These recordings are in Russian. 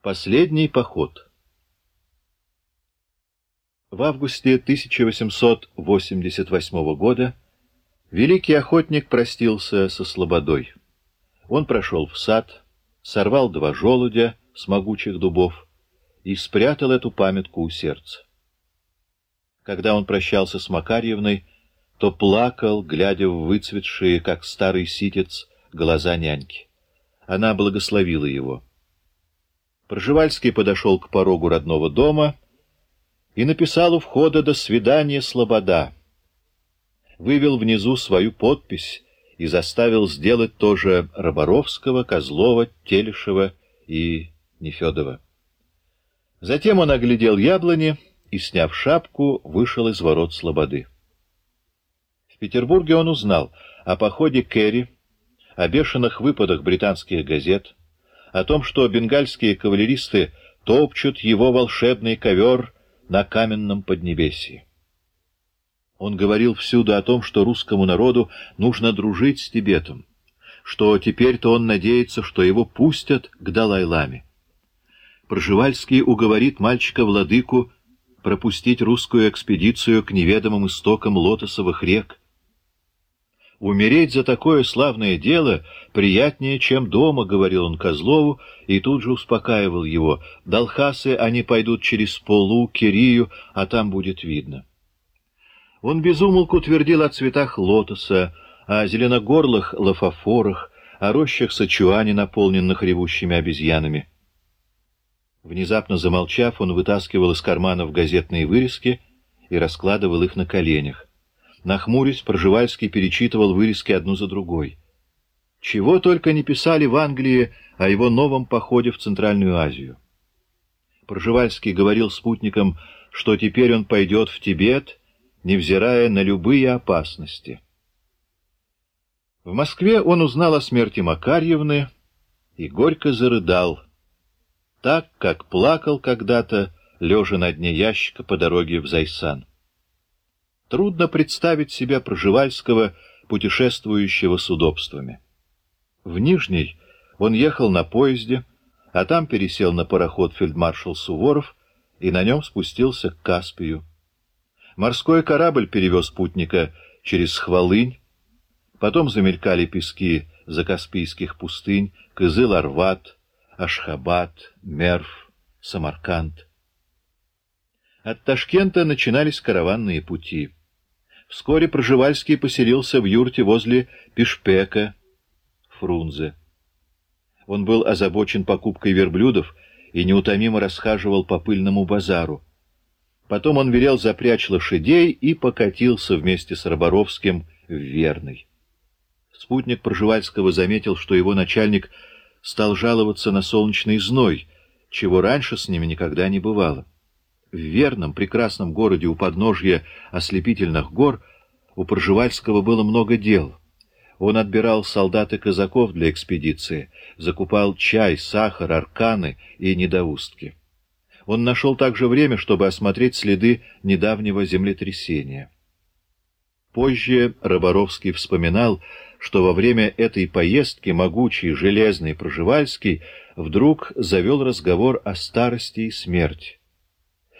Последний поход В августе 1888 года великий охотник простился со Слободой. Он прошел в сад, сорвал два желудя с могучих дубов и спрятал эту памятку у сердца. Когда он прощался с Макарьевной, то плакал, глядя в выцветшие, как старый ситец, глаза няньки. Она благословила его. Пржевальский подошел к порогу родного дома и написал у входа «До свидания, Слобода». Вывел внизу свою подпись и заставил сделать тоже Роборовского, Козлова, Телешева и Нефедова. Затем он оглядел яблони и, сняв шапку, вышел из ворот Слободы. В Петербурге он узнал о походе Керри, о бешеных выпадах британских газет, о том, что бенгальские кавалеристы топчут его волшебный ковер на каменном поднебесье. Он говорил всюду о том, что русскому народу нужно дружить с Тибетом, что теперь-то он надеется, что его пустят к Далай-ламе. Пржевальский уговорит мальчика-владыку пропустить русскую экспедицию к неведомым истокам лотосовых рек, Умереть за такое славное дело приятнее, чем дома, — говорил он Козлову, и тут же успокаивал его. Долхасы они пойдут через Полу, Кирию, а там будет видно. Он безумолку твердил о цветах лотоса, о зеленогорлых лафофорах, о рощах сачуани, наполненных ревущими обезьянами. Внезапно замолчав, он вытаскивал из карманов газетные вырезки и раскладывал их на коленях. Нахмурясь, Пржевальский перечитывал вырезки одну за другой. Чего только не писали в Англии о его новом походе в Центральную Азию. Пржевальский говорил спутникам, что теперь он пойдет в Тибет, невзирая на любые опасности. В Москве он узнал о смерти Макарьевны и горько зарыдал, так, как плакал когда-то, лежа на дне ящика по дороге в Зайсан. Трудно представить себя Проживальского, путешествующего с удобствами. В Нижний он ехал на поезде, а там пересел на пароход фельдмаршал Суворов и на нем спустился к Каспию. Морской корабль перевез путника через Хвалынь, потом замелькали пески закаспийских пустынь, Кызыл-Арват, Ашхабад, Мерв, Самарканд. От Ташкента начинались караванные пути — Вскоре Проживальский поселился в юрте возле Пешпека, Фрунзе. Он был озабочен покупкой верблюдов и неутомимо расхаживал по пыльному базару. Потом он велел запрячь лошадей и покатился вместе с Роборовским в Верный. Спутник Проживальского заметил, что его начальник стал жаловаться на солнечный зной, чего раньше с ними никогда не бывало. В верном, прекрасном городе у подножья ослепительных гор у Пржевальского было много дел. Он отбирал солдат и казаков для экспедиции, закупал чай, сахар, арканы и недоустки. Он нашел также время, чтобы осмотреть следы недавнего землетрясения. Позже Роборовский вспоминал, что во время этой поездки могучий железный Проживальский вдруг завел разговор о старости и смерти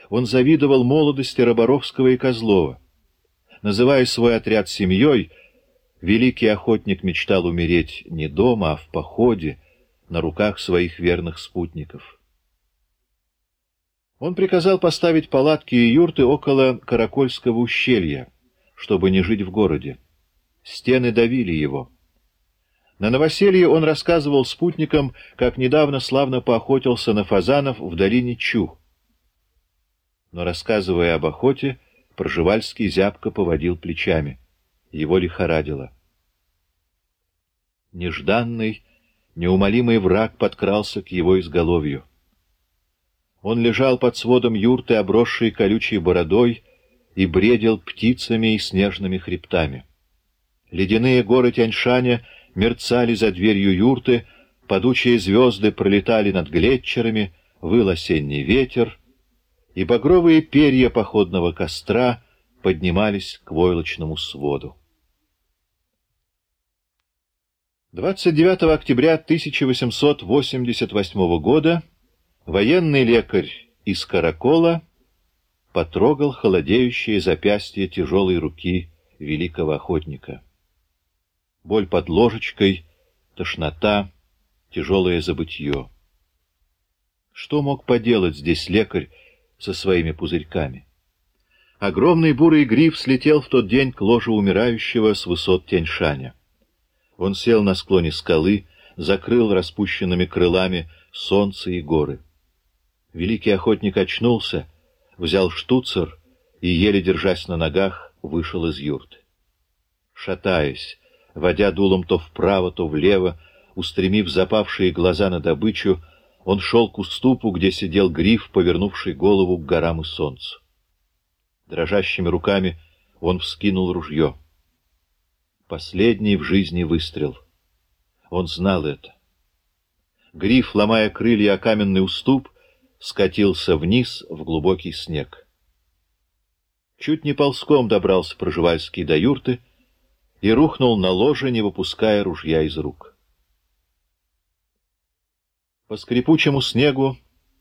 он завидовал молодости Роборовского и Козлова. Называя свой отряд семьей, великий охотник мечтал умереть не дома, а в походе, на руках своих верных спутников. Он приказал поставить палатки и юрты около Каракольского ущелья, чтобы не жить в городе. Стены давили его. На новоселье он рассказывал спутникам, как недавно славно поохотился на фазанов в долине Чух но, рассказывая об охоте, Пржевальский зябко поводил плечами. Его лихорадило. Нежданный, неумолимый враг подкрался к его изголовью. Он лежал под сводом юрты, обросшей колючей бородой, и бредил птицами и снежными хребтами. Ледяные горы Тяньшаня мерцали за дверью юрты, падучие звезды пролетали над глетчерами, выл осенний ветер, и багровые перья походного костра поднимались к войлочному своду. 29 октября 1888 года Военный лекарь из Каракола потрогал холодеющее запястье тяжелой руки великого охотника. Боль под ложечкой, тошнота, тяжелое забытье. Что мог поделать здесь лекарь со своими пузырьками? Огромный бурый гриф слетел в тот день к ложе умирающего с высот Тяньшаня. Он сел на склоне скалы, закрыл распущенными крылами солнце и горы. Великий охотник очнулся, взял штуцер и, еле держась на ногах, вышел из юрты. Шатаясь, водя дулом то вправо, то влево, устремив запавшие глаза на добычу, он шел к уступу, где сидел гриф, повернувший голову к горам и солнцу. Дрожащими руками он вскинул ружье. Последний в жизни выстрел. Он знал это. Гриф, ломая крылья о каменный уступ, скатился вниз в глубокий снег. Чуть не ползком добрался Проживальский до юрты и рухнул на ложе, не выпуская ружья из рук. По скрипучему снегу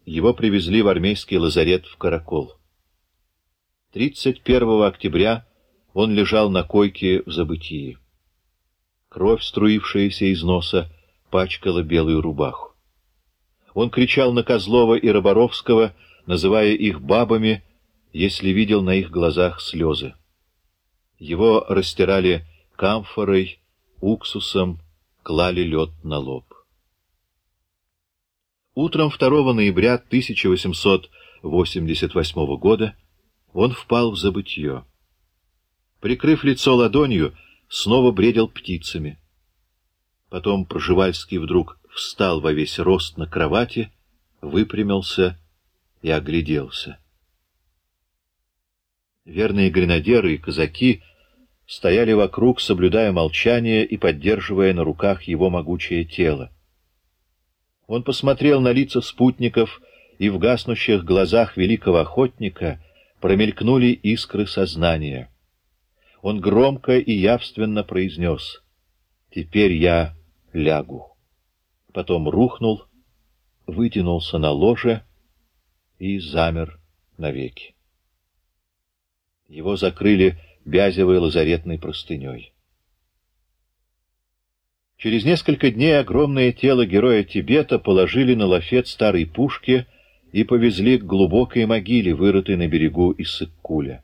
его привезли в армейский лазарет в Каракол. 31 октября он лежал на койке в забытии. Кровь, струившаяся из носа, пачкала белую рубаху. Он кричал на Козлова и Роборовского, называя их бабами, если видел на их глазах слезы. Его растирали камфорой, уксусом, клали лед на лоб. Утром 2 ноября 1888 года он впал в забытье. Прикрыв лицо ладонью, снова бредил птицами. Потом Проживальский вдруг встал во весь рост на кровати, выпрямился и огляделся. Верные гренадеры и казаки стояли вокруг, соблюдая молчание и поддерживая на руках его могучее тело. Он посмотрел на лица спутников, и в гаснущих глазах великого охотника промелькнули искры сознания. Он громко и явственно произнес «Теперь я лягу». Потом рухнул, вытянулся на ложе и замер навеки. Его закрыли бязевой лазаретной простыней. Через несколько дней огромное тело героя Тибета положили на лафет старой пушки и повезли к глубокой могиле, вырытой на берегу Иссык-Куля.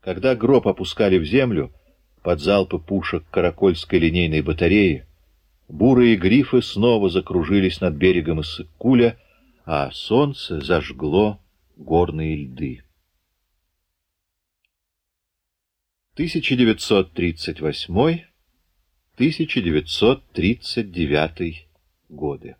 Когда гроб опускали в землю, под залпы пушек Каракольской линейной батареи, бурые грифы снова закружились над берегом Иссык-Куля, а солнце зажгло горные льды. 1938 1939 годы.